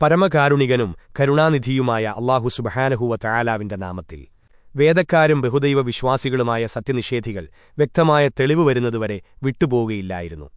പരമകാരുണികനും കരുണാനിധിയുമായ അള്ളാഹു സുബഹാനഹുവ തയാലാവിന്റെ നാമത്തിൽ. വേദക്കാരും ബഹുദൈവ വിശ്വാസികളുമായ സത്യനിഷേധികൾ വ്യക്തമായ തെളിവ് വരുന്നതുവരെ വിട്ടുപോകുകയില്ലായിരുന്നു